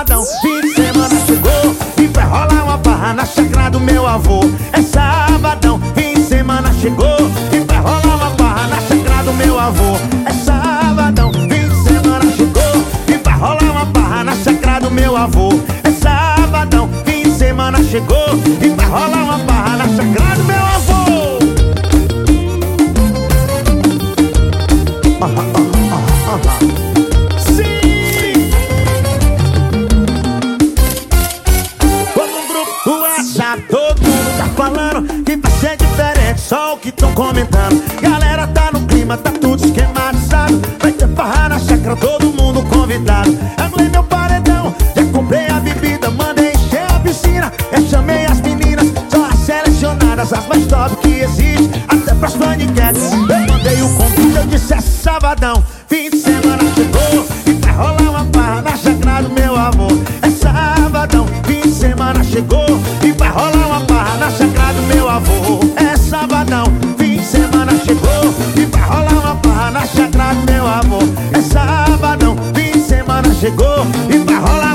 sabadão, fim de semana chegou E vai rolar uma barra na chácara do meu avô. É sabadão, fim de semana chegou E vai rolar uma barra na chácara do meu avô. É sabadão, fim de semana chegou E vai rolar uma barra na chácara do meu avô. É sabadão, fim de semana chegou E vai rolar uma só o que tão comentando. Galera tá no clima, tá tudo esquematizado. Vai ter farra na chácara, todo mundo convidado. Amei meu paredão, já comprei a bebida, mandei encher a piscina. Eu chamei as meninas, só as selecionadas, as mais top que existe, até pras paniquetes. Eu mandei o convite, eu disse é sabadão, fim de semana chegou e vai rolar uma barra na chácara do meu amor. É sabadão, fim de semana chegou chegou e vai rolar